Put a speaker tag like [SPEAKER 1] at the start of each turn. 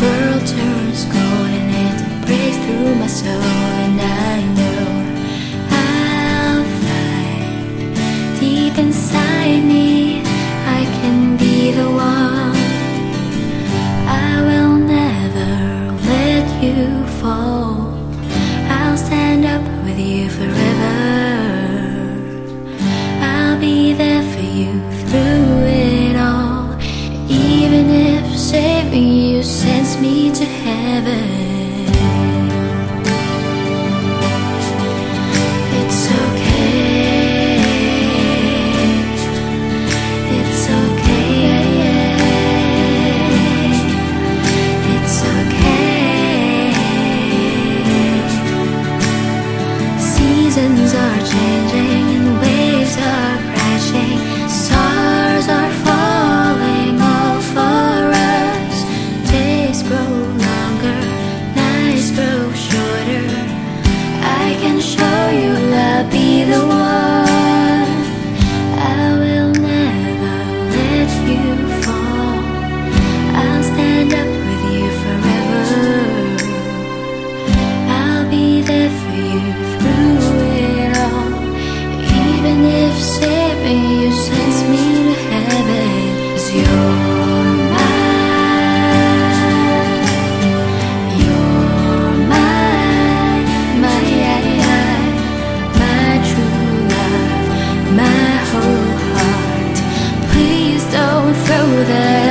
[SPEAKER 1] world turns cold and it breaks through my soul. And I know I'll find deep inside me I can be the one. I will never let you fall. Waves are crashing. Stars are falling all for us. Days grow longer, nights grow shorter. I can show you I'll be the one. that